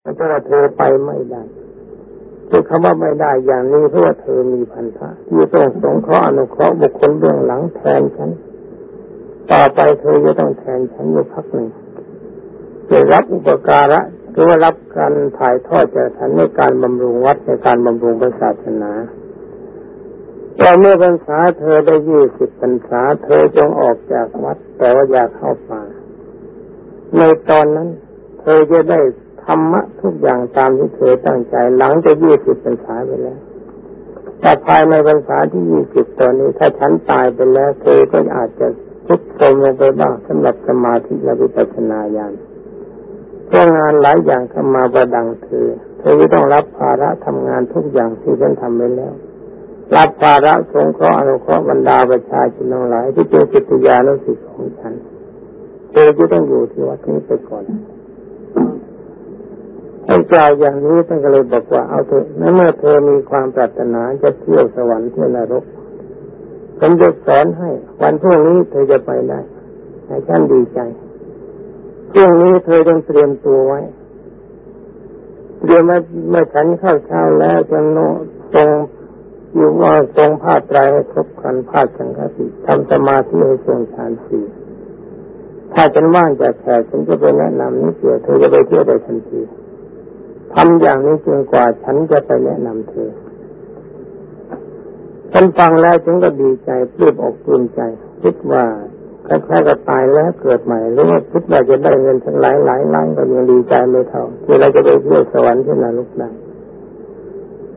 เพราะว่าเธอไปไม่ได้คือคำว่าไม่ได้อย่างนี้เพราะว่าเธอมีพันธะที่ต้องสงเคราะห์อนุเคราะห์บุคคลเบื้องหลังแทนฉัน ต่อไปเธอจะต้องแทนฉันอยู่พักหนึ่งจะรับอุปการะหรือว่ารับการถ่ายทอดจากฉันในการบำรุงวัดในการบำรุงศาสนาแต่เมื่อพรรษาเธอได้ยี่สิบพรรษาเธอจงออกจากวัดแต่ว่าอยากเข้าป่าในตอนนั้น เธอจะได้ รรมะทุกอย่างตามที่เธอตั้งใจ หลังจะยี่สิบพรรษาไปแล้วแต่ภายในพรรษาที่ยี่สิบตอนนี้ ถ้าฉันตายไปแล้วเธอก็อาจจะทุกโทมลงไปบ้างสำหรับสมาธิและวิปัสสนาญาณเพราะงานหลายอย่างเข้ามาประดังเธอเธอต้องรับภาระทำงานทุกอย่างที่ฉันทำไปแล้ว รับภาระสงเคราะห์อนุเคราะห์บรรดาประชาชนทั้งหลายที่เป็นจิตยานุสิตของฉันเธอจะต้องอยู่ที่วัดนี้ไปก่อน ให้กล่าวอย่างนี้ท่านก็เลยบอกว่าเอาเถอะเมื่อเธอมีความปรารถนาจะเที่ยวสวรรค์เที่ยวนรกผมจะสอนให้ วันพรุ่งนี้เธอจะไปได้ให้ฉันดีใจพรุ่งนี้เธอต้องเตรียมตัวไว้เตรียมมาเมื่อฉันเข้าเช้าแล้วจะโนตรงอยู่ว่าทรงผ้าตรให้ครบคันผ้าสังฆติทำสมาธิให้ทรงฌานสี่ถ้าฉันว่างจากแขกฉันจะไปแนะนำนี่เกี่ยวเธอจะไปเที่ยวได้ทันที ทำอย่างนี้จนกว่าฉันจะไปแนะนำเธอฉันฟังแล้วฉันก็ดีใจปลื้มอกปลื้มใจ คิดว่าคล้ายๆกับตายแล้วเกิดใหม่หรือว่าคิดว่าจะได้เงินทั้งหลายหลายล้านก็ยังดีใจไม่เท่าที่เราจะไปเที่ยวสวรรค์ที่นรกได้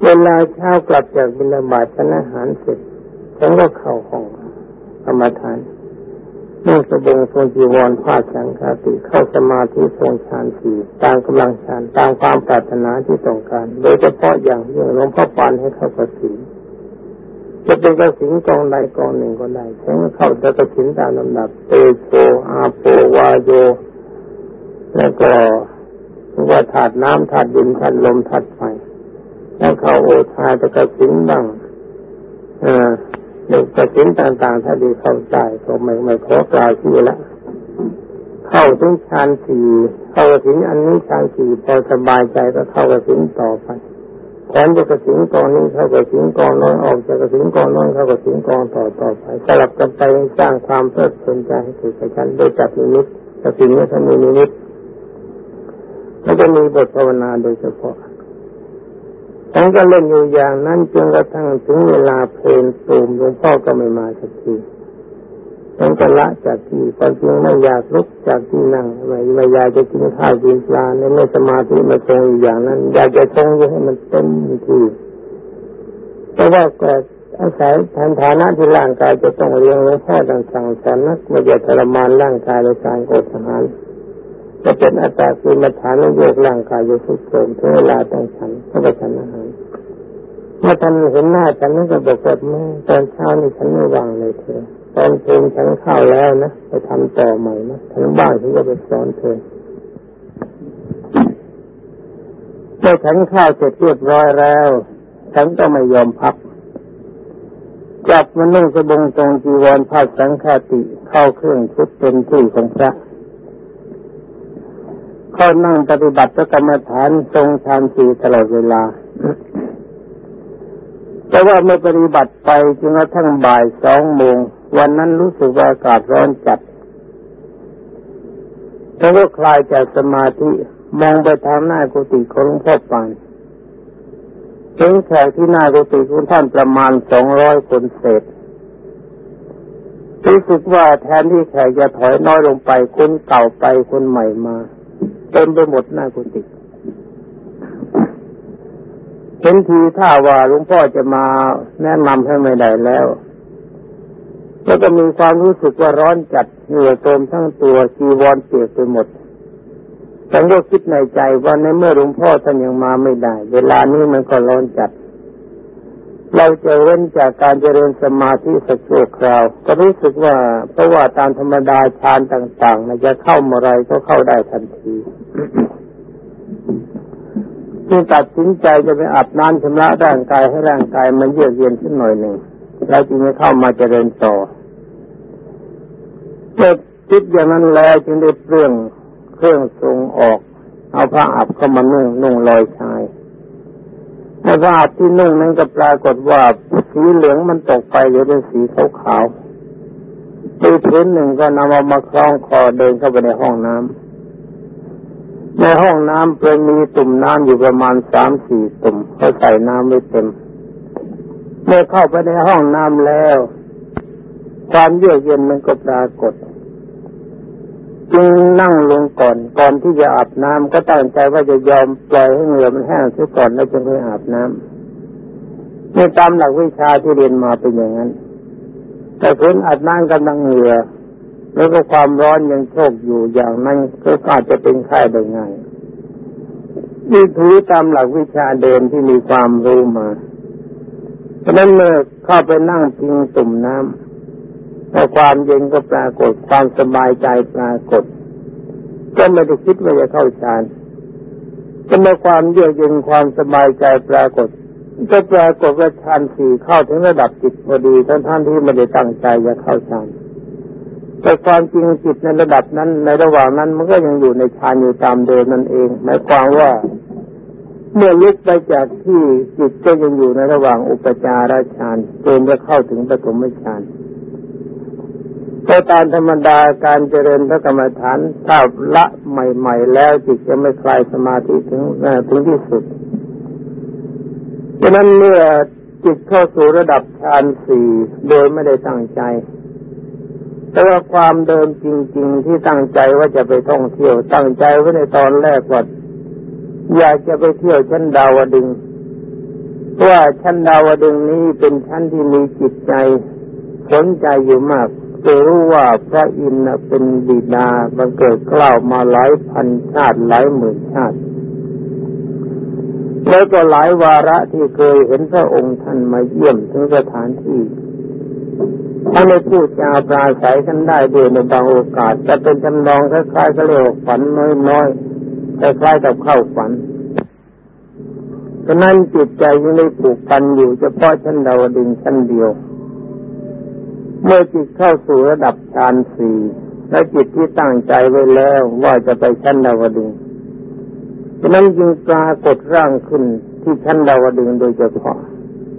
เวลาเช้ากลับจากบินาบาตฉันอาหารเสร็จฉันก็เข้าห้องกรรมฐาน นุ่งสบงทรงจีวรผ้าสังฆาติเข้าสมาธิทรงฌานสี่ตามกำลังฌานตามความปรารถนาที่ต้องการ โดยเฉพาะอย่างยิ่งหลวงพ่อปานให้เข้ากระสินจะเป็นกระสินกองใดกองหนึ่งก็ได้ฉันเข้าจะกระสินตามลำดับเตโชอาโปวาโย แล้วก็ว่าถาดน้ำถาดดินถาดลมถาดไฟแล้วเข้าโอทาจะกระสินบ้าง เออเด็กกระสินต่างๆ ถ้าดีเข้าใจก็ไม่ไม่ขอกล่าวที่อละเข้าถึงฌานสี่เข้ากระสินอันนี้ฌานสี่พอสบายใจก็เข้ากระสินต่อไปแทนจะกระสินกองนี้เข้ากระสินกองน้อยออกจากกระสินกองน้อยเข้ากระสินกองต่อต่อไปสลับกันไปสร้างความเพลิดเพลินใจให้เกิดกันโดยจับนิมิตกระสินนี้ถ้ามีนิมิตแล้วก็มีบทภาวนาโดยเฉพาะ ฉันก็เล่นอยู่อย่างนั้นจนกระทั่งถึงเวลาเพลนตูมหลวงพ่อก็ไม่มาสักทีฉันก็ละจากที่ความจริงไม่อยากลุกจากที่นั่งไม่ไม่อยากจะกินข้าวกินปลาในเมื่อสมาธิมาทรงอยู่อย่างนั้น อยากจะทรงอยู่ให้มันเต็มที่แต่ว่าก็อาศัยฐานฐานะที่ร่างกายจะต้องเลี้ยงหลวงพ่อต่างสั่งสอนนักไม่จะทรมานร่างกายในการกดทหารจะเป็นอัตตาคือมาฐานโยกร่างกายอยู่ทุกโทมถึงเวลาต้องฉันก็ไปฉันอาหาร เมื่อท่านเห็นหน้าฉันนั่นก็บอกว่าแม่ตอนเช้านี่ฉันไม่วางเลยเธอตอนเพลงฉันเข้าแล้วนะไปทำต่อใหม่นะทั้งบ้านฉันก็ไปสอนเธอเมื่อฉันข้าวเสร็จเรียบร้อยแล้วฉันก็ไม่ยอมพักกลับมานุ่งสบงตรงจีวรผ้าสังฆาติเข้าเครื่องชุดเป็นที่ของพระเขานั่งปฏิบัติกรรมฐานทรงฌานสี่ตลอดเวลา แต่ว่าเมื่อปฏิบัติไปจนกระทั่งบ่ายสองโมงวันนั้นรู้สึกว่าอากาศร้อนจัดแล้วก็คลายจากสมาธิมองไปทางหน้ากุฏิของหลวงพ่อปานเห็นแขกที่หน้ากุฏิของท่านประมาณสองร้อยคนเศษรู้สึกว่าแทนที่แขกจะถอยน้อยลงไปคนเก่าไปคนใหม่มาเต็มไปหมดหน้ากุฏิ เห็นทีถ้าว่าหลวงพ่อจะมาแนะนำให้ไม่ได้แล้วแล้วก็มีความรู้สึกว่าร้อนจัดเหงื่อโตมทั้งตัวชีวรเปียกไปหมดฉันก็คิดในใจว่าในเมื่อหลวงพ่อท่านยังมาไม่ได้ เวลานี้มันก็ร้อนจัด เราจะเว้นจากการเจริญสมาธิสักชั่วคราว ก็รู้สึกว่าเพราะว่าตามธรรมดาฌานต่างๆมันจะเข้าเมื่อไรก็เข้าได้ทันที จึงตัดสินใจจะไปอาบน้ำชำระร่างกายให้ร่างกายมันเยือกเย็นขึ้นหน่อยหนึ่งแล้วจึงจะเข้ามาเจริญต่อเมื่อคิดอย่างนั้นแล้วจึงได้เปลืองเครื่องทรงออก เอาผ้าอับเข้ามานุ่งนุ่งลอยชายในผ้าอับที่นุ่งนั้นก็ปรากฏว่าสีเหลืองมันตกไปเหลือเป็นสีขาวขาวตีพื้นหนึ่งก็นำเอามาคล้องคอเดินเข้าไปในห้องน้ำ ในห้องน้ำเป็นมีตุ่มน้ำอยู่ประมาณสามสี่ตุ่มเขาใส่น้ำไม่เต็ม เมื่อเข้าไปในห้องน้ำแล้ว ความเยือกเย็นมันก็ปรากฏจึงนั่งลงก่อนก่อนที่จะอาบน้ำก็ตั้งใจว่าจะยอมปล่อยให้เหงื่อมันแห้งซะก่อนแล้วจึงค่อยอาบน้ำในตามหลักวิชาที่เรียนมาเป็นอย่างนั้น แต่คนอาบน้ำกำลังเหงื่อ แล้วก็ความร้อนยังโชกอยู่อย่างนั้นก็อาจจะเป็นไข้ได้ง่ายนี่ถือตามหลักวิชาเดิมที่มีความรู้มาเพราะนั้นเมื่อเข้าไปนั่งพิงตุ่มน้ำแต่ความเย็นก็ปรากฏความสบายใจปรากฏ ก็ไม่ได้คิดว่าจะเข้าฌานก็เมื่อความเยือกเย็นความสบายใจปรากฏก็ปรากฏว่าฌานสี่เข้าถึงระดับจิตพอดีท่านท่านที่ไม่ได้ตั้งใจจะเข้าฌาน แต่ความจริงจิตในระดับนั้น ในระหว่างนั้นมันก็ยังอยู่ในฌานอยู่ตามเดิมนั่นเองหมายความว่า เมื่อลุกไปจากที่จิตก็ยังอยู่ในระหว่างอุปจารฌานจนจะเข้าถึงปฐมฌานก็ตามธรรมดาการเจริญพระกรรมฐานถ้าละใหม่ ๆ แล้วจิตจะไม่คลายสมาธิถึงถึงที่สุดดังนั้นเมื่อจิตเข้าสู่ระดับฌานสี่โดยไม่ได้ตั้งใจ แต่ว่าความเดิมจริง ๆ ที่ตั้งใจว่าจะไปท่องเที่ยว ตั้งใจไว้ในตอนแรกว่าอยากจะไปเที่ยวชั้นดาวดึงว่าชั้นดาวดึงนี้เป็นชั้นที่มีจิตใจสนใจอยู่มากจะรู้ว่าพระอินทร์เป็นบิดาบังเกิดกล่าวมาหลายพันชาติหลายหมื่นชาติ แล้วก็หลายวาระที่เคยเห็นพระองค์ท่านมาเยี่ยมถึงสถานที่ ถ้าไม่พูดจาปราศัยกันได้ด้วยในบางโอกาส จะเป็นจำลองคล้ายๆก็เรียกฝันน้อยๆคล้ายๆกับเข้าฝันฉะนั้นจิตใจยังได้ผูกพันอยู่เฉพาะชั้นดาวดึงชั้นเดียว เมื่อจิตเข้าสู่ระดับฌานสี่และจิตที่ตั้งใจไว้แล้วว่าจะไปชั้นดาวดึงฉะนั้นจึงปรากฏร่างขึ้นที่ชั้นดาวดึงโดยเฉพาะ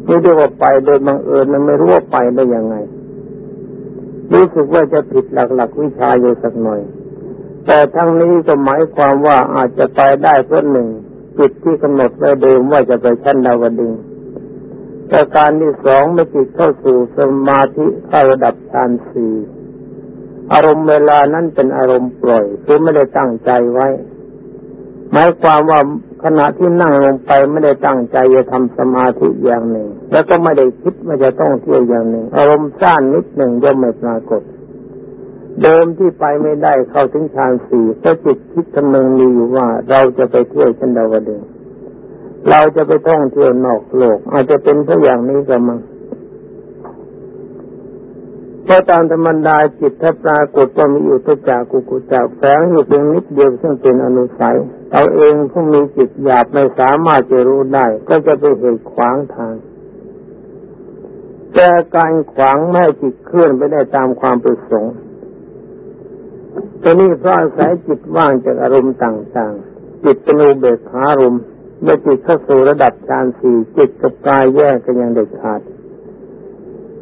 ไม่ได้ว่าไปโดยบังเอิญมันไม่รู้ว่าไปได้ยังไง รู้สึกว่าจะผิดหลักๆวิชาอยู่สักหน่อย แต่ทั้งนี้ก็หมายความว่าอาจจะไปได้เพราะหนึ่งจิตที่กำหนดไว้เดิมว่าจะไปชั้นดาวดึงประการที่สองเมื่อจิตเข้าสู่สมาธิเข้าระดับฌานสี่อารมณ์เวลานั้นเป็นอารมณ์ปล่อยคือไม่ได้ตั้งใจไว้ หมายความว่า ขณะที่นั่งลงไปไม่ได้ตั้งใจจะทำสมาธิอย่างหนึ่ง แล้วก็ไม่ได้คิดว่าจะต้องเที่ยวอย่างหนึ่ง อารมณ์สั้นนิดหนึ่งย่อมไม่ปรากฏ เดิมที่ไปไม่ได้เข้าถึงฌานสี่ก็จิตคิดกำลังมีอยู่ว่า เราจะไปเที่ยวชันดาวดึงเราจะไปท่องเที่ยวนอกโลก อาจจะเป็นเพราะอย่างนี้ก็มั้งเพราะตามธรรมดาจิตถ้าปรากฏว่ามีอุตจักกุกุจักแฝงอยู่เพียงนิดเดียวซึ่งเป็นอนุสัย เราเองผู้มีจิตหยาบไม่สามารถจะรู้ได้ ก็จะไปเหตุขวางทาง แต่การขวางไม่จิตเคลื่อนไปได้ตามความประสงค์ตัวนี้เพราะอาศัยจิตว่างจากอารมณ์ต่างๆ จิตเป็นอุเบกขารมณ์เมื่อจิตเข้าสู่ระดับฌานสี่จิตกับกายแยกกันอย่างเด็ดขาด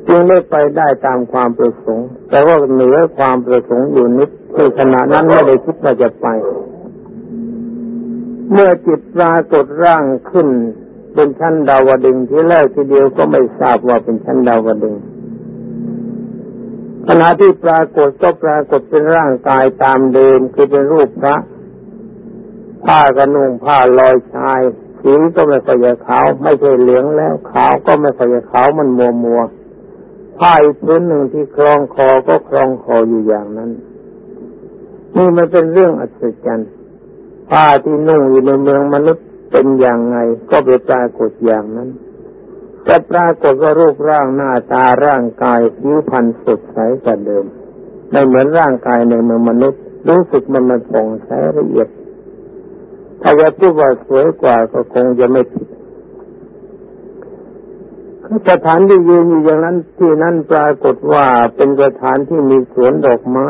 จึงไม่ไปได้ตามความประสงค์ แต่ว่าเหนือความประสงค์อยู่นิดคือขณะนั้นไม่ได้คิดว่าจะไป เมื่อจิตปรากฏร่างขึ้น เป็นชั้นดาวดึงที่แรกทีเดียวก็ไม่ทราบว่าเป็นชั้นดาวดึงขณะที่ปรากฏก็ปรากฏเป็นร่างกายตามเดิมคือเป็นรูปพระผ้ากระนุ่งผ้าลอยชายสีก็ไม่ค่อยขาว ไม่ใช่เหลืองแล้ว ขาวก็ไม่ค่อยขาวมันมัวมัวผ้าอีกพื้นหนึ่งที่คล้องคอก็คล้องคออยู่อย่างนั้น นี่มันเป็นเรื่องอัศจรรย์ ผ้าที่นุ่งอยู่ในเมืองมนุษย์เป็นอย่างไง ก็ไปปรากฏอย่างนั้นแต่ปรากฏว่ารูปร่างหน้าตาร่างกายผิวพรรณสดใสกว่าเดิมไม่เหมือนร่างกายในเมืองมนุษย์ รู้สึกมันมันผ่องใสละเอียดถ้าจะพูดว่าสวยกว่าก็คงจะไม่ผิดสถานที่ยืนอยู่อย่างนั้นที่นั่นปรากฏว่าเป็นสถานที่มีสวนดอกไม้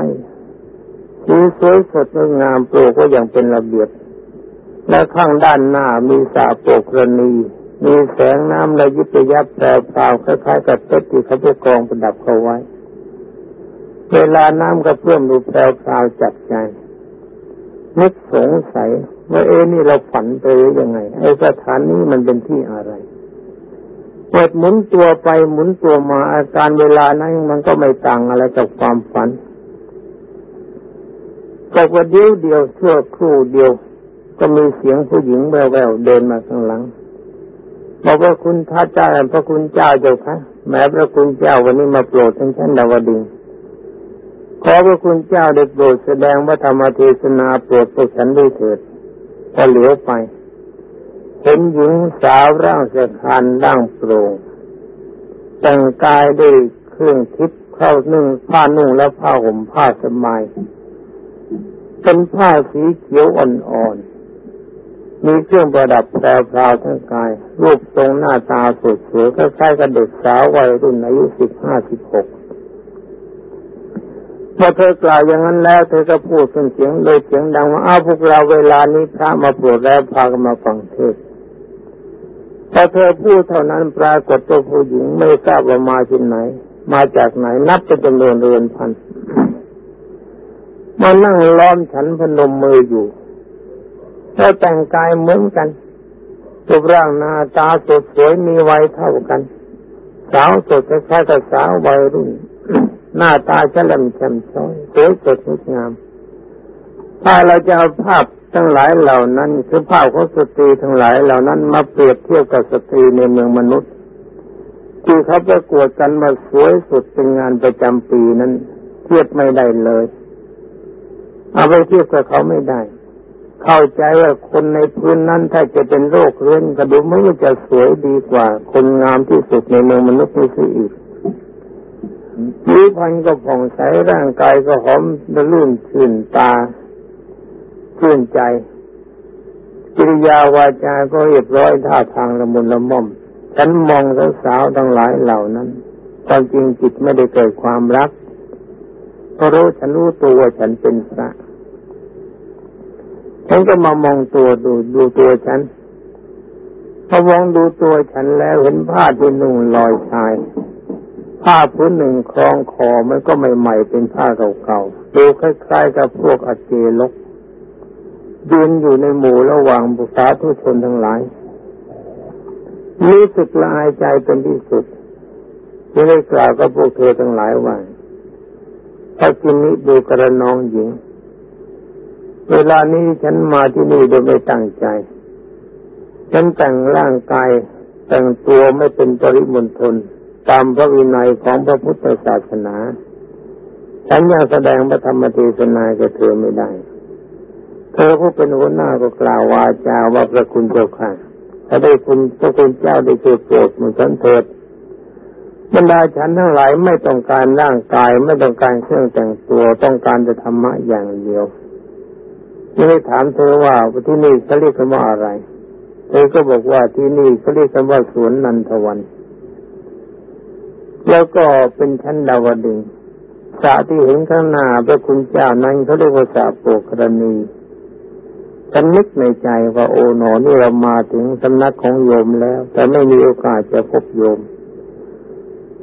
สีสวยสดงามปลูกก็ย่างเป็นระเบียบ และข้างด้านหน้ามีสาโปกรณีมีแสงน้ำระยิบระยับแปรเปล่าคล้ายๆกับเพชรที่เขาไปกองประดับเขาไว้ เวลาน้ำกระเพื่อมดูแปรเปล่าจับใจนึกสงสัยว่าเอ๊นี่เราฝันไปหรือยังไงไอ้สถานนี้มันเป็นที่อะไรเปิดหมุนตัวไปหมุนตัวมาอาการเวลานั้นมันก็ไม่ต่างอะไรจากความฝัน ก็ว่าเดียวเดียวชั่วครู่เดียว ก็มีเสียงผู้หญิงแววๆเดินมาข้างหลังบอกว่าคุณท้าเจ้าพระคุณเจ้าเจ้าคะแม้พระคุณเจ้าวันนี้มาโปรดทั้งชั้นดาวดึงขอพระคุณเจ้าได้โปรดแสดงว่าธรรมเทศนาโปรดพวกฉันด้วยเถิดก็เหลียวไปเห็นหญิงสาวร่างสะคานร่างโปร่งแต่งกายด้วยเครื่องทิพย์เข้านึ่งผ้านุ่งและผ้าห่มผ้าสบาย เป็นผ้าสีเขียวอ่อนๆ มีเครื่องประดับแปรพราวทั้งกาย รูปทรงหน้าตาสดสวยคล้ายกับเด็กสาววัยรุ่นอายุสิบห้าสิบหกเมื่อเธอกล่าวอย่างนั้นแล้ว เธอก็พูดเป็นเสียงเลยเสียงดังว่าอ้าวพวกเราเวลานี้พระมาปรดแล้วพากันมาฟังเทศพอเธอพูดเท่านั้นปรากฏตัวผู้หญิงไม่ทราบว่ามาที่ไหน มาจากไหนนับเป็นจำนวนเรือนพัน มานั่งล้อมฉันพนมมืออยู่แล้แต่งกายเหมือนกันรูปร่างหน้าตาสดสวยมีวัยเท่ากัน สาวสดคล้ายกับสาววัยรุ่น หน้าตาฉลมแชมช้อยสวยสดงดงาม ถ้าเราจะเอาภาพทั้งหลายเหล่านั้นคือภาพของสตรีทั้งหลายเหล่านั้นมาเปรียบเทียบกับสตรีในเมืองมนุษย์ที่เขาประกวดกันมาสวยสุดเป็นงานประจำปีนั้น เทียบไม่ได้เลย เอาไปเทียบกับเขาไม่ได้ เข้าใจว่าคนในพื้นนั้นถ้าจะเป็นโรคเรื้อนกระดูกมันจะสวยดีกว่า คนงามที่สุดในเมืองมนุษย์นี่สิอีกผิวพรรณก็ผ่องใสร่างกายก็หอมระลื่นชื่นตาชื่นใจ กิริยาวาจาก็เรียบร้อยท่าทางละมุนละม่อม ฉันมองสาวๆทั้งหลายเหล่านั้นความจริงจิตไม่ได้เกิดความรัก พราะรู้ฉันรู้ตัวว่าฉันเป็นพระฉันก็มามองตัวดูดูตัวฉันพอมองดูตัวฉันแล้วเห็นผ้าที่นุ่งลอยชาย ผ้าพื้นหนึ่งคล้องคอมันก็ไม่ใหม่เป็นผ้าเก่าๆดูคล้ายๆกับพวกอเจลกยืนอยู่ในหมู่ระหว่างบุษาทุชนทั้งหลายรู้สึกละอายใจเป็นที่สุดที่ได้กล่าวกับพวกเธอทั้งหลายว่า ถ้ากินนี้ดูกระนองหญิง เวลานี้ฉันมาที่นี่โดยไม่ตั้งใจ ฉันแต่งร่างกายแต่งตัวไม่เป็นปริมณฑลตามพระวินัยของพระพุทธศาสนา ฉันยังแสดงพระธรรมเทศนากับเธอไม่ได้ เธอผู้เป็นหัวหน้าก็กล่าววาจาว่าพระคุณเจ้าค่ะถ้าได้คุณพระคุณเจ้าได้เกิดโปรดมันฉันเถิด บรรดาฉันทั้งหลายไม่ต้องการร่างกายไม่ต้องการเครื่องแต่งตัวต้องการจะธรรมะอย่างเดียวไม่ได้ถามเธอว่าที่นี่เขาเรียกว่าอะไรเธอก็บอกว่าที่นี่เขาเรียกว่าสวนนันทวัน แล้วก็เป็นชั้นดาวดึงสาที่เห็นข้างหน้าพระคุณเจ้านั้นเขาเรียกว่าสาโปกรณีฉันนึกในใจว่าโอ๋หนอนี่เรามาถึงสำนักของโยมแล้ว แต่ไม่มีโอกาสจะพบโยม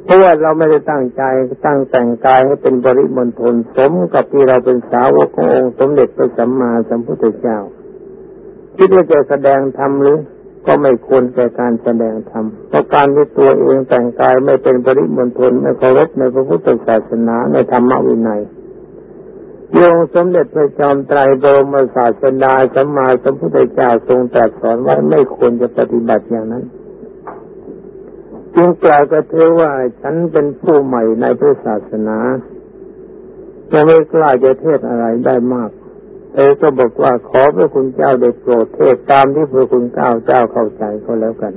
เพราะว่าเราไม่ได้ตั้งใจตั้งแต่งกายให้เป็นบริมณฑลสมกับที่เราเป็นสาวกขององค์สมเด็จพระสัมมาสัมพุทธเจ้า คิดว่าจะแสดงธรรมหรือก็ไม่ควรแก่การแสดงธรรมเพราะการที่ตัวเองแต่งกายไม่เป็นบริมณฑลไม่เคารพในพระพุทธศาสนาในธรรมวินัยโยงสมเด็จพระจอมไตรโดมศาสดาสัมมาสัมพุทธเจ้าทรงตรัสสอนว่าไม่ควรจะปฏิบัติอย่างนั้น จึงกล่าวกับเธอว่าฉันเป็นผู้ใหม่ในพุทธศาสนาจะไม่กล้าจะเทศอะไรได้มาก เธอก็บอกว่าขอพระคุณเจ้าได้โปรดเทศตามที่พระคุณเจ้าเจ้าเข้าใจก็แล้วกัน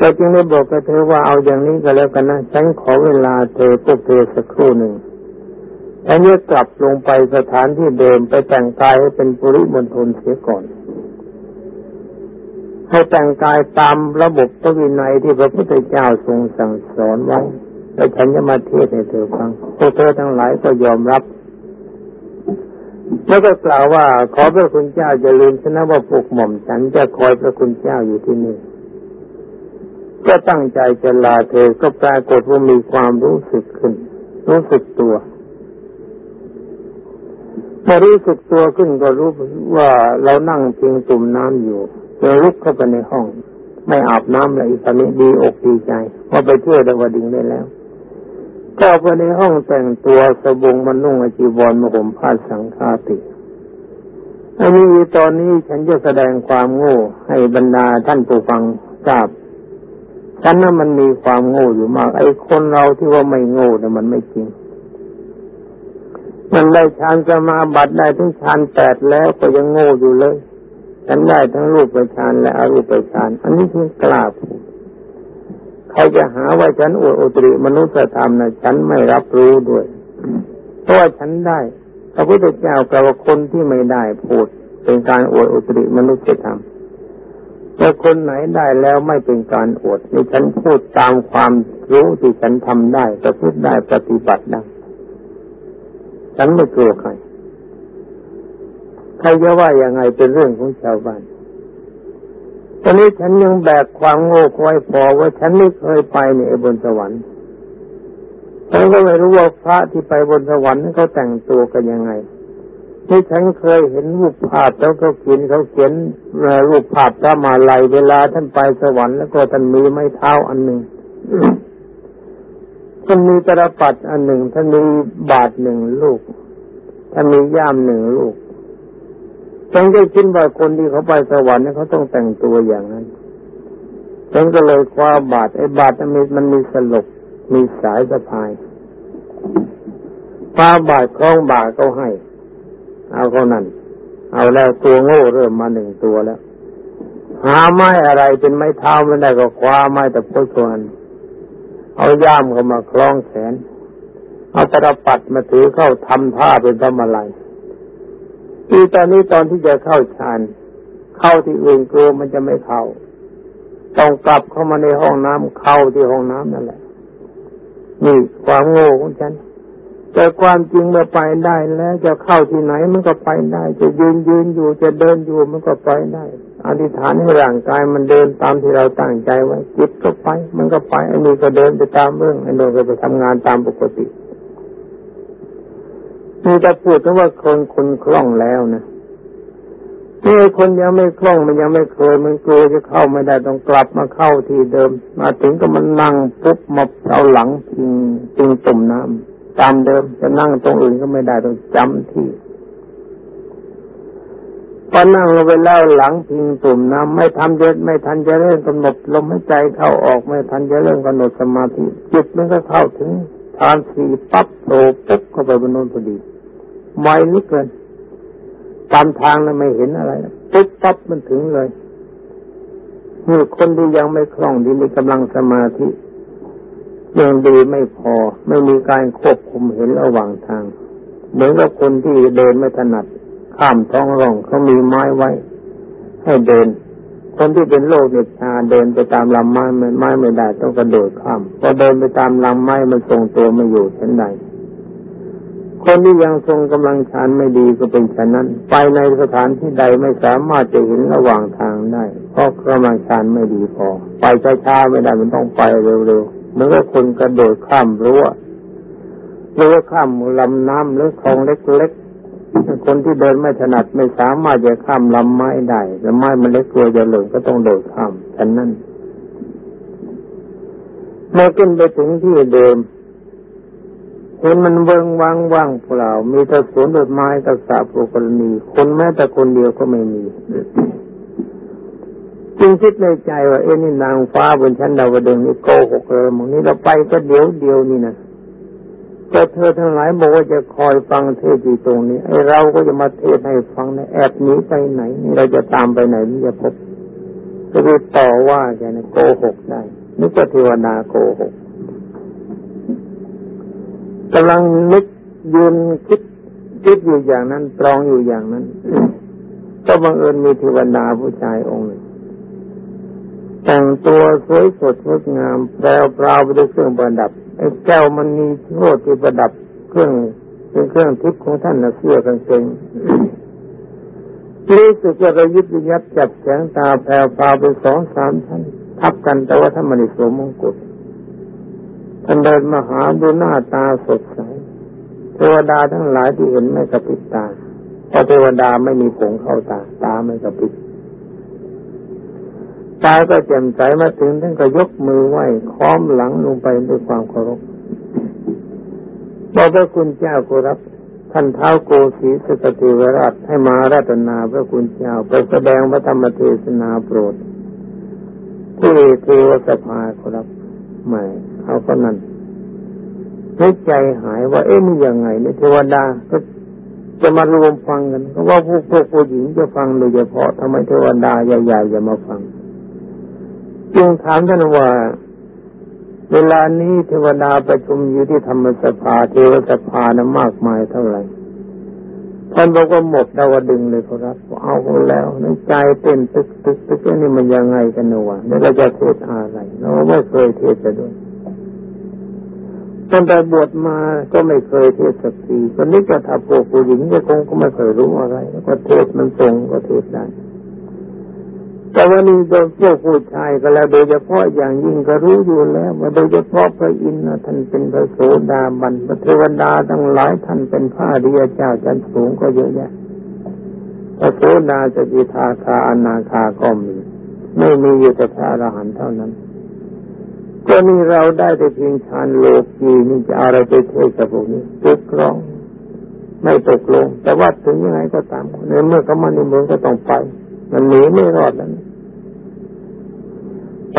ก็จึงได้บอกกับเธอว่าเอาอย่างนี้ก็แล้วกันนะฉันขอเวลาเธอพวกเธอสักครู่หนึ่งแล้วเนี่ยกลับลงไปสถานที่เดิมไปแต่งกายให้เป็นปุริมณฑลเสียก่อน ให้แต่งกายตามระบบพระวินัยที่พระพุทธเจ้าทรงสั่งสอนไว้แล้วฉันจะมาเทศให้เธอฟังพวกเธอทั้งหลายก็ยอมรับ แล้วก็กล่าวว่า ขอพระคุณเจ้าจะลืมชนะว่าปลุกหม่อมฉันจะคอยพระคุณเจ้าอยู่ที่นี่ ก็ตั้งใจจะลาเธอ ก็ปรากฏว่ามีความรู้สึกขึ้น รู้สึกตัวพอรู้สึกตัวขึ้นก็รู้ว่าเรานั่งเพียงตุ่มน้ำอยู่ เจะลุกเข้าไปในห้อง ไม่อาบน้ำเลยตอนนี้ดีอกดีใจว่าไปเที่ยวดาวดิงได้แล้วเข้าไปในห้องแต่งตัวสบงมันนุ่งอจีวรมาห่มผ้าสังฆาติอันนี้ตอนนี้ฉันจะแสดงความโง่ให้บรรดาท่านผู้ฟังทราบฉันนั้นมันมีความโง่อยู่มาก ไอ้คนเราที่ว่าไม่โง่เนี่มันไม่จริง มันได้ฌานสมาบัติได้ถึงฌานแปดแล้วก็ยังโง่อยู่เลย ฉันได้ทั้งรูปไปฌานและอรูปไปฌานอันนี้คือกล้าพูดใครจะหาว่าฉันอวดอุตริมนุษยธรรมนะฉันไม่รับรู้ด้วยเพราะว่าฉันได้พระพุทธเจ้ากล่าวคนที่ไม่ได้พูด เป็นการอวดอุตริมนุษยธรรมแต่คนไหนได้แล้วไม่เป็นการอวดนี่ฉันพูดตามความรู้ที่ฉันทำได้จะพูดได้ปฏิบัติได้ฉันไม่กลัวใคร ใครจะว่ายังไงเป็นเรื่องของชาวบ้านตอนนี้ฉันยังแบกความโง่ไว้พอว่าฉันไม่เคยไปในบนสวรรค์ฉันก็ไม่รู้ว่าพระที่ไปบนสวรรค์เขาแต่งตัวกันยังไงที่ฉันเคยเห็นรูปภาพแล้วเขาเขียนเขาเขียนรูปภาพพระมาลัยเวลาท่านไปสวรรค์แล้วก็ท่านมีไม้เท้าอันหนึ่งท่านมีตรปัดอันหนึ่งท่านมีบาทหนึ่งลูกท่านมีย่ามหนึ่งลูก ฉันก็คิดว่าคนที่เขาไปสวรรค์เนี่ยเขาต้องแต่งตัวอย่างนั้นฉันก็เลยคว้าบาทไอ้บาทมันมีมันมีสลกมีสายสะพายคว้าบาทคล้องบาทเขาให้ เอาเขานั่นเอาแล้วตัวโง่เริ่มมาหนึ่งตัวแล้ว หาไม้อะไรเป็นไม้เท้าไม่ได้ก็คว้าไม้แต่พุทธวันเอาย่ามเขามาคล้องแขน เอาตะปัดมาถือเข้าทำท่าเป็นทำอะไร ที่ตอนนี้ตอนที่จะเข้าฌานเข้าที่อื่นกลัวมันจะไม่เข้าต้องกลับเข้ามาในห้องน้ำเข้าที่ห้องน้ำนั่นแหละนี่ความโง่ของฉัน แต่ความจริงเมื่อไปได้แล้ว จะเข้าที่ไหนมันก็ไปได้ จะยืนยืนอยู่จะเดินอยู่มันก็ไปได้อธิษฐานให้ร่างกายมันเดินตามที่เราตั้งใจไว้จิตก็ไป มันก็ไปไอ้นี่ก็เดินไปตามเรื่องไอ้นี่ก็ไปทำงานตามปกติ นี่จะพูดกันว่าคนคนคล่องแล้วนะนี่คนยังไม่คล่องมันยังไม่เคย มันกลัวจะเข้าไม่ได้ต้องกลับมาเข้าที่เดิม มาถึงก็มันนั่งปุ๊บมาเอาหลังพิงพิงตุ่มน้ำตามเดิมจะนั่งตรงอื่นก็ไม่ได้ต้องจำที่พอนั่งลงไปแล้วหลังพิงตุ่มน้ำไม่ทำเยอะไม่ทันจะเริ่มกำหนดลมหายใจเข้าออกไม่ทันจะเริ่มกำหนดสมาธิจิตมันก็เข้าถึง ทานสี่ปั๊บโตปุ๊บเข้าไปบนนู้นพอดีไม่ลึกเกินตามทางนั้นไม่เห็นอะไรปุ๊บปั๊บมันถึงเลยเมื่อคนที่ยังไม่คล่องดีมีกำลังสมาธิยังดีไม่พอ ไม่มีการควบคุมเห็นระหว่างทาง เหมือนกับคนที่เดินไม่ถนัดข้ามท้องร่องเขามีไม้ไว้ ให้เดิน คนที่เป็นโรคเน็ชาเดินไปตามลำไม้ไม่ไม้ไม่ได้ต้องกระโดดข้ามพอเดินไปตามลำไม้มันทรงตัวไม่อยู่เช่นใดคนที่ยังทรงกำลังฌานไม่ดีก็เป็นฉะนั้น ไปในสถานที่ใดไม่สามารถจะเห็นระหว่างทางได้ เพราะกำลังฌานไม่ดีพอ ไปช้าๆไม่ได้มันต้องไปเร็วๆเหมือนกับคนกระโดดข้ามรั้วรั้วข้ามลำน้ำหรือคลองเล็ก คนที่เดินไม่ถนัดไม่สามารถจะข้ามลำไม้ได้ลำไม้มันเล็กกลัวจะหล่นก็ต้องโดดข้ามฉะนั้นเมื่อขึ้นไปถึงที่เดิมเห็นมันเบิงว่างว่างเปล่า มีแต่สวนดอกไม้กับสาปกรณีคนแม้แต่คนเดียวก็ไม่มีจึงคิดในใจว่าเอ็นี่นางฟ้าบนชั้นดาวดึงนี่โกหกเลยมึงนี่เราไปก็เดียวเดียวนี่นะ แต่เธอทั้งหลายบอกว่าจะคอยฟังเทศอยู่ตรงนี้ไอ้เราก็จะมาเทศให้ฟังนะแอบหนีไปไหนนี่เราจะตามไปไหนนี่จะพบก็คือต่อว่าแกนะโกหกได้นึกว่าเทวดาโกหกกำลังนึกยืนคิดคิดอยู่อย่างนั้นตรองอยู่อย่างนั้น ก็บังเอิญมีเทวดาผู้ชายองค์หนึ่งแต่งตัวสวยสดงดงามแปลวปราไปด้วยเครื่องประดับ ไอ้แก้วมันมีโทษที่ประดับเครื่องเป็นเครื่องทิพย์ของท่านนะเสื้อกันเกงรู้สึกว่าระยิบยับจับแสงตาแผ่วพาไปสองสามท่านทับกันแต่ว่าท่านมณีสวมมงกุฎท่านเดินมาหาดูหน้าตาสดใสเทวดาทั้งหลายที่เห็นไม่กระพริบตาเพราะเทวดาไม่มีผงเข้าตา ตาไม่กระพริบ ตาก็แจ่มใสมาถึงท่านก็ยกมือไหว้ค้อมหลังลงไปด้วยความเคารพบอกพระคุณเจ้ากุรับ ท่านเท้าโกศีสกติวราชให้มารัตนาพระคุณเจ้าไปแสดงพระธรรมเทศนาโปรดที่เทวสภาครับไม่เขาก็นั่นให้ใจหายว่า เอ๊ะนี่ยังไงเนี่ยเทวดาก็จะมารวมฟังกันเพราะว่าพวกพวกผู้หญิงจะฟังโดยเฉพาะทำไมเทวดาใหญ่ๆจะมาฟัง จึงถามท่านว่า เวลานี้เทวดาประชุมอยู่ที่ธรรมสภาเทวสภานะมากมายเท่าไหร่ท่านบอกว่าหมดดาวดึงเลยครับเอาแล้วในใจเต้นตึกตึกตึกนี่มันยังไงกันวะแล้วเราจะเทศอะไรเราไม่เคยเทศจะด้วยตั้งแต่บวชมาก็ไม่เคยเทศสักทีคนนี้จะทับโวผู้หญิงก็คงก็ไม่เคยรู้อะไรแล้วก็เทศมันตรงก็เทศได้ แต่ว่านี่โดยพวกผู้ชายก็แล้วโดยเฉพาะอย่างยิ่งก็รู้อยู่แล้วว่าโดยเฉพาะพระอินทร์ท่านเป็นพระโสดาบันพระเทวดาทั้งหลายท่านเป็นพระริยเจ้าจันสูงก็เยอะแยะพระโสดาจะกิทาคาอนาคาก็มีไม่มีอยู่แต่พระอรหันต์เท่านั้นก็นี่เราได้แต่เพียงฌานโลกีนี่จะอะไรไปเทศกับพวกนี้ตกลงไม่ตกลง แต่ว่าถึงยังไงก็ตามในเมื่อเขามาในเมืองก็ต้องไป มันหนีไม่รอดแล้ว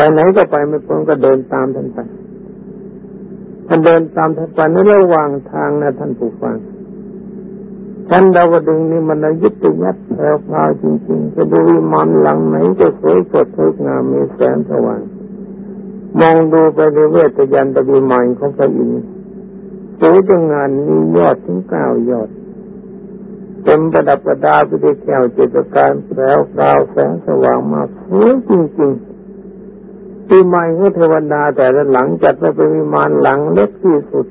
ไปไหนก็ไปไม่พ้นก็เดินตามท่านไปท่านเดินตามท่านไปในระหว่างทางนะท่านผู้ฟังท่านดาวดึงนี่มันยึดติยัดแผ่วพาวจริงๆจะดูวิมานหลังไหนก็สวยสดสวยงามมีแสงสว่างมองดูไปในเวทยันตวิมานของพระอินทร์สูงงานมียอดถึงเก้ายอดเต็มประดับประดาไปด้วยแก้วเจตการแปลวกาวแสงสว่างมากสวยจริงๆ ปีใหม่ของเทวดาแต่ละหลังจัดไปเป็นวิมานหลังเล็กที่สุด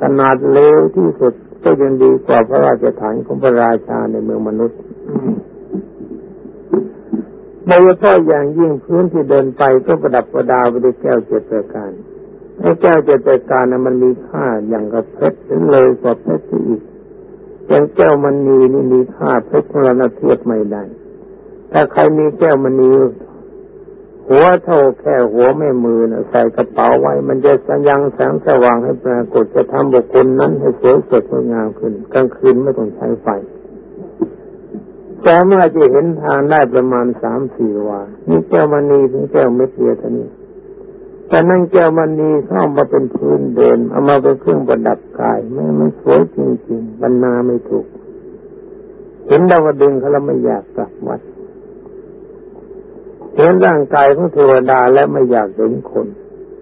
ขนาดเลวที่สุดก็ยังดีกว่าพระราชฐานของพระราชาในเมืองมนุษย์โดยเฉพาะอย่างยิ่งพื้นที่เดินไปก็ประดับประดาไปด้วยแก้วเจตการไอ้แก้วเจตการนะมันมีค่าอย่างกับเพชรถึงเลยกว่าเพชรที่อีกอย่างแก้วมันนีนี่มีค่าเพชรของเราเทียบไม่ได้ถ้าใครมีแก้วมันนี หัวเท่าแค่หัวแม่มือนะใส่กระเป๋าไว้ มันจะสัญญางแสงสว่างให้ปรากฏจะทำบุคคลนั้นให้สวยสดงดงามขึ้น กลางคืนไม่ต้องใช้ไฟแต่เมื่อจะเห็นทางได้ประมาณสามสี่วานี่แก้วมณีถึงแก้วเม็ดเดียวเท่านี้แต่นั่งแก้วมณีเข้ามาเป็นพื้นเดินเอามาเป็นเครื่องประดับกายไม่ไม่สวยจริงๆบรรณาไม่ถูก เห็นดาวดึงเขาแล้วไม่อยากกลับวัด เห็นร่างกายของเทวดาแล้วไม่อยากเห็นคน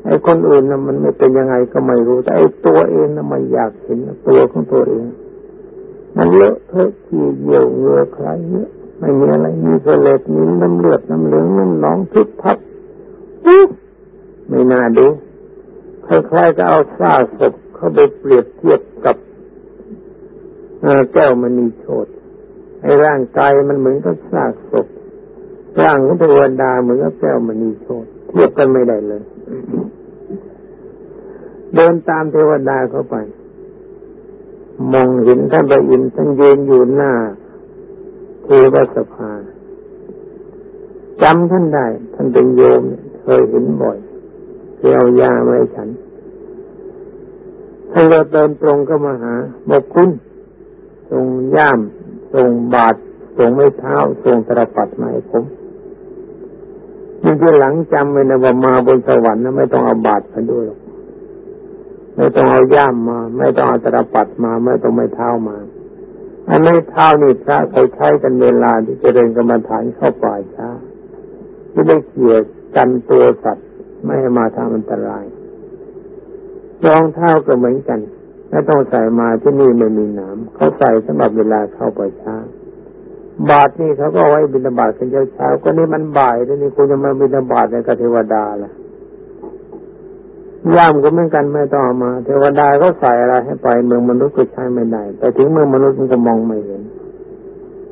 ไอ้คนอื่นนะมันไม่เป็นยังไงก็ไม่รู้แต่ไอ้ตัวเองนะมันอยากเห็นตัวของตัวเอง มันเลอะเทอะขี้เยี่ยวเงือใครเยอะไม่มีอะไรมีเสลดมีน้ำเลือดน้ำเหลืองน้ำหนองทุกทับไม่น่าดูคล้ายๆก็เอาซาศพเข้าไปเปรียบเทียบกับแก้วมณีโชดไอ้ร่างกายมันเหมือนกับซากศพ ร่างของเทวดาเหมือนกับแก้วมณีโชดเทียบกันไม่ได้เลย เดินตามเทวดาเข้าไป มองเห็นท่านพระอินทร์ท่านยืนอยู่หน้าเทวสภาจำท่านได้ ท่านเป็นโยมเคยเห็นบ่อยเคยเอายามาให้ฉันท่านก็เดินตรงก็มาหาบอกคุณส่งย่ามส่งบาท ส่งไม้เท้าส่งตรปัดมาให้ผมมันจะหลังจำไว้นะว่ามาบนสวรรค์นะไม่ต้องเอาบาทมาด้วยหรอกไม่ต้องเอาย่ามมา ไม่ต้องเอาตะปัดมา ไม่ต้องไม่เท้ามาอันไม่เท้านี่พระเขาใช้กันเวลาที่จะเดินกรรมฐานเข้าป่าช้าที่ได้เกี่ยวกันตัวสัตว์ไม่ให้มาทำอันตรายรองเท้าก็เหมือนกันไม่ต้องใส่มาที่นี่ไม่มีน้ำเขาใส่สำหรับเวลาเข้าป่าช้า บาทนี่เขาก็ไว้บิณฑบาตกันเช้าก็นี่มันบ่ายแล้วนี่คุณจะมาบิณฑบาตในกเทวดาล่ะย่ามก็เหมือนกันไม่ต้องมา เทวดาก็ใส่อะไรให้ไปเมืองมนุษย์ก็ใช้ไม่ได้แต่ถึงเมืองมนุษย์มันก็มองไม่เห็น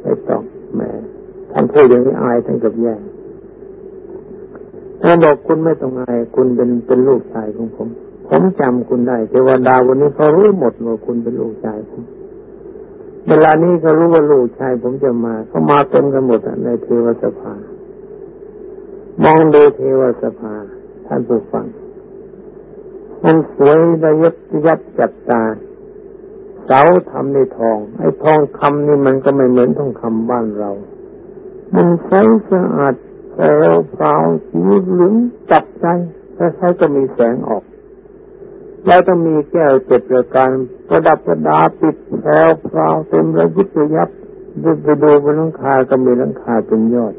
ไม่ต้องแม่ท่านพูดอย่างนี้อายท่านกับแย่ท่านบอกคุณไม่ต้องอายคุณเป็นเป็นลูกชายของผม ผมจำคุณได้ เทวดาวันนี้เขารู้หมดว่าคุณเป็นลูกชายผม เวลานี้เขารู้ว่าลูกชายผมจะมาเขามาเต็มกันหมดในเทวสภา มองดูเทวสภา ท่านผู้ฟัง มันสวยระยิบยับจับตา เสาทำในทอง ไอ้ทองคำนี่มันก็ไม่เหมือนทองคำบ้านเรา มันใสสะอาดแพรวพราวสีเหลืองจับใจคล้ายๆก็มีแสงออก แล้วต้องมีแก้วเจ็ดประการประดับประดาปิดแพรวพราวเต็มระยิบระยับดูไปดูบนหลังคาก็มีหลังคาเป็นยอด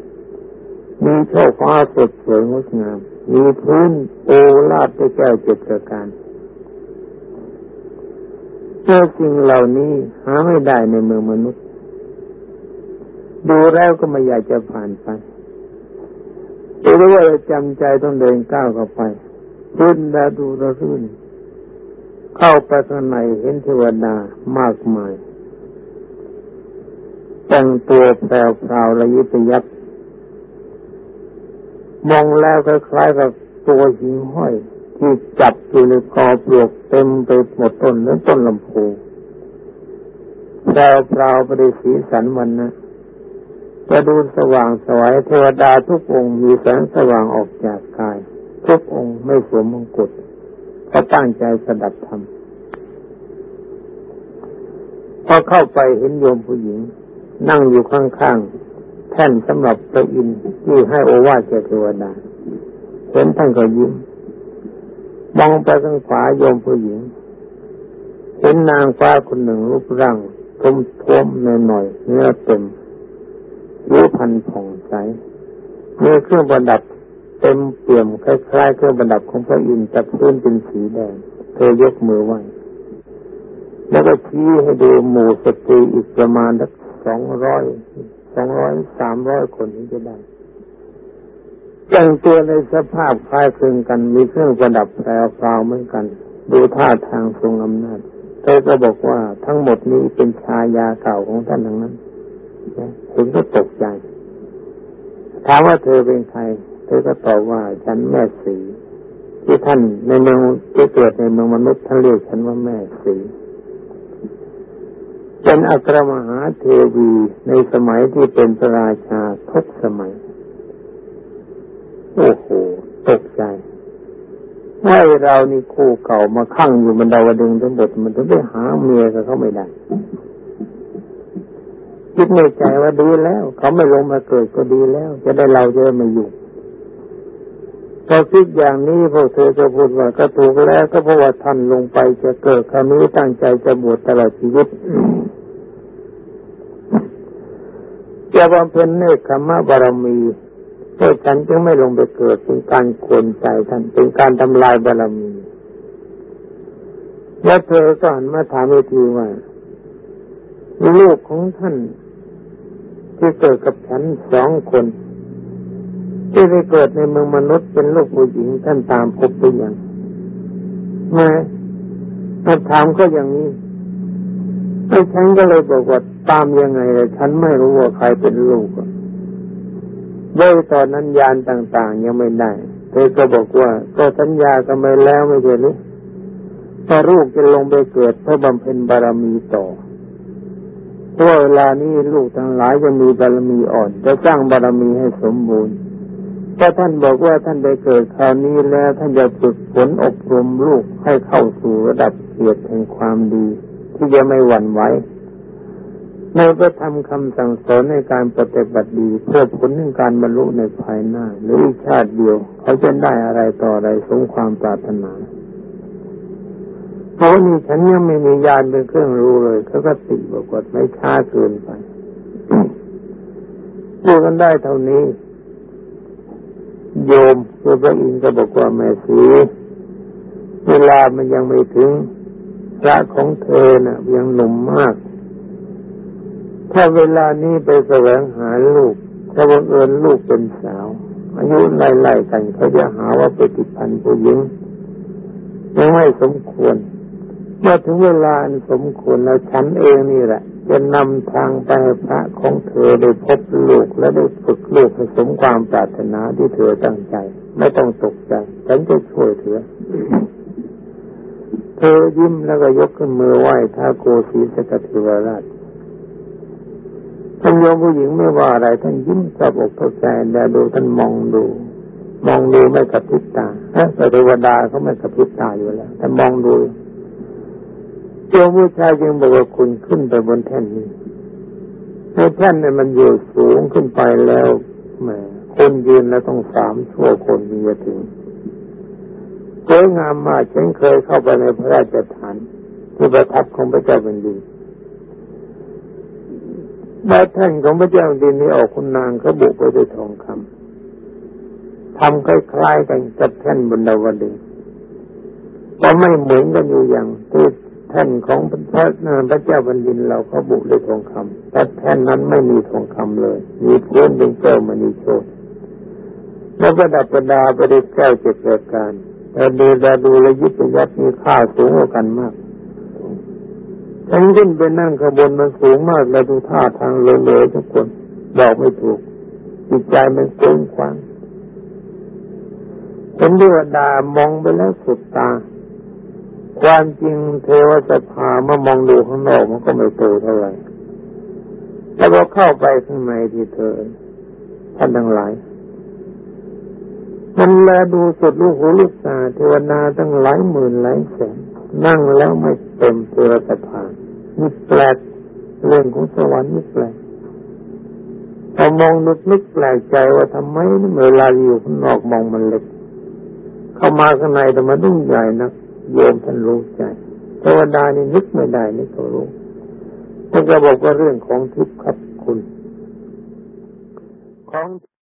มีโชคฟ้าสดสวยงดงาม มีพื้นโอลาดด้วยแก้วเจ็ดประการเจ้าสิ่งเหล่านี้หาไม่ได้ในเมืองมนุษย์ ดูแล้วก็ไม่อยากจะผ่านไปดูว่าจำใจต้องเดินก้าวเข้าไปพื้นดาดูระรื่น เข้าไปข้างในเห็นเทวดามากมาย แต่งตัวแปลวพราวระยิบยับมองแล้วคล้ายๆกับตัวหิงห้อย ที่จับอยู่ในกอปลวกเต็มไปหมดต้นนั้นต้นลำพูแปลวพราวประดิสีสันวันนะจะดูสว่างสวยเทวดาทุกองค์มีแสงสว่างออกจากกาย ทุกองค์ไม่สวมมงกุฎ เขาตั้งใจสดับธรรมพอเข้าไปเห็นโยมผู้หญิง นั่งอยู่ข้างๆแท่นสำหรับพระอินทร์ที่ให้โอวาทแก่เทวดาเห็นท่านก็ยิ้มมองไปทางขวาโยมผู้หญิง เห็นนางฟ้าคนหนึ่งรูปร่างทุ่มท้วมหน่อยๆเนื้อเต็มรูปพันผ่องใสมีเครื่องประดับ เต็มเปี่ยมคล้ายๆเครื่องประดับของพระอินทร์แต่พื้นเป็นสีแดง เธอยกมือไหวแล้วก็ชี้ให้ดูหมู่สตรีอีกประมาณสักสองร้อยสองร้อยสามร้อยคนถึงจะได้แต่งตัวในสภาพคล้ายคลึงกัน มีเครื่องประดับแพรวพราวเหมือนกัน ดูท่าทางทรงอำนาจเธอก็บอกว่าทั้งหมดนี้เป็นชายาเก่าของท่านทั้งนั้นถึงก็ตกใจ ถามว่าเธอเป็นใคร เธอก็ตอบว่าฉันแม่สี ที่ท่านในเมืองที่เกิดในเมืองมนุษย์ท่านเรียกฉันว่าแม่สีเป็นอัครมหาเทวีในสมัยที่เป็นพระราชาทุกสมัย โอ้โหตกใจว่าเรานี่คู่เก่ามาขั่งอยู่บนดาวดึงทั้งหมดมันถึงได้หาเมียกับเขาไม่ได้คิดในใจว่าดีแล้ว เขาไม่ลงมาเกิดก็ดีแล้ว จะได้เราจะไม่อยู่ พอคิดอย่างนี้พวกเธอจะพูดว่าก็ถูกแล้วก็เพราะว่าท่านลงไปจะเกิดคราวนี้ตั้งใจจะบวชตลอดชีวิตจะบำเพ็ญเนคขมะบารมีเพราะฉันจึงไม่ลงไปเกิดเป็นการกวนใจท่านเป็นการทำลายบารมีแล้วเธอก็หันมาถามอีกทีว่าลูกของท่านที่เกิดกับฉันสองคน ที่ไปเกิดในเมืองมนุษย์เป็นลูกผู้หญิงท่านตามพบไปอย่างมามาถามก็อย่างนี้ไอ้ฉันก็เลยบอกว่าตามยังไงเลยฉันไม่รู้ว่าใครเป็นลูกด้วยตอนนั้นยานต่าง ๆ ยังไม่ได้เธอก็บอกว่า ก็สัญญากันไปแล้วไม่ใช่หรือถ้าลูกจะลงไปเกิดเพื่อบำเพ็ญบารมีต่อเพราะเวลานี้ลูกทั้งหลายจะมีบารมีอ่อนจะสร้างบารมีให้สมบูรณ์ ถ้าท่านบอกว่าท่านได้เกิดคราวนี้แล้วท่านจะฝึกฝนอบรมลูกให้เข้าสู่ระดับเกียรติแห่งความดี ที่จะไม่หวั่นไหวในพระธรรมคำสั่งสอนในการปฏิบัติดีเพื่อผลในการบรรลุในภายหน้า หรือชาติเดียว เขาจะได้อะไรต่ออะไรสมความปรารถนาเพราะนี่ฉันยังไม่มียานเป็นเครื่องรู้เลยเขาก็ติบอกว่าไม่ช้าเกินไปพูดกันได้เท่านี้ โยมคือพระอินทร์ก็บอกว่าแม่สีเวลามันยังไม่ถึงพระของเธอนะ่ะ ยังหนุ่มมาก ถ้าเวลานี้ไปแสวงหาลูก ถ้าบังเอิญลูกเป็นสาว อายุไล่ๆกันเขาจะหาว่าไปติดพันผู้หญิงยังไม่สมควรเมื่อถึงเวลาสมควรแล้วฉันเองนี่แหละ จะนำทางไปพระของเธอได้พบลูกและได้ฝึกลูกให้สมความปรารถนาที่เธอตั้งใจ ไม่ต้องตกใจฉันจะช่วยเธอ เธอยิ้มแล้วก็ยกขึ้นมือไหว้ท้าโกศีสกติวราชท่านโยมผู้หญิงไม่ว่าอะไรท่านยิ้มกับอกเข้าใจแต่ดูท่านมองดู มองดูไม่กระพริบตาแต่เทวดาเขาไม่กระพริบตาอยู่แล้วแต่มองดู โยมผู้ชายยังบอกว่าคุณขึ้นไปบนแท่นนี้ในแท่นเนี่ยมันอยู่สูงขึ้นไปแล้วแหมคนยืนแล้วต้องสามชั่วคนมีจะถึงสวยงามมากฉันเคยเข้าไปในพระราชฐานที่ประทับของพระเจ้าเป็นดินใบแท่นของพระเจ้าแผ่นดินนี้ออกคุณนางเขาบุกไปด้วยทองคำทำคล้ายๆกันกับแท่นบนดาวดึงแต่ไม่เหมือนกันอยู่อย่างที่ แท่นของพระพระเจ้าบนดินเราเขาบุกด้วยทองคำแต่แท่นนั้นไม่มีทองคำเลย มีเพื้นเป็นแก้วมณีโชตแล้วประดับประดาประดิษฐ์แก้วเจ็ดประการแต่ดูแลดูแลยิบยับมีค่าสูงกว่ากันมากฉันขึ้นไปนั่งขบวนมันสูงมากแล้วดูท่าทางเลยๆทุกคนบอกไม่ถูกจิตใจมันเกงควางเป็นเดือดามองไปแล้วสุดตา ความจริงเทวสภามามองดูข้างนอกมันก็ไม่โตเท่าไหร่แล้วก็เข้าไปข้างในที่เธอท่านทั้งหลายมันแลดูสุดลูกหูลูกตาเทวนาตั้งหลายหมื่นหลายแสนนั่งแล้วไม่เต็มเทวสภานี่แปลกเรื่องของสวรรค์นี่แปลกพอมองนึกนึกแปลกใจว่าทำไมเวลาอยู่ข้างนอกมองมันเล็ก เข้ามาข้างในแต่มันต้องใหญ่นะ โยมท่านรู้ใจเทวดานี่นึกไม่ได้นี่ก็รู้ท่านก็บอกว่าเรื่องของทิพย์ครับคุณของ